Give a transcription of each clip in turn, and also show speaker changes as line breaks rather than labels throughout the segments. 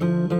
thank you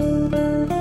you.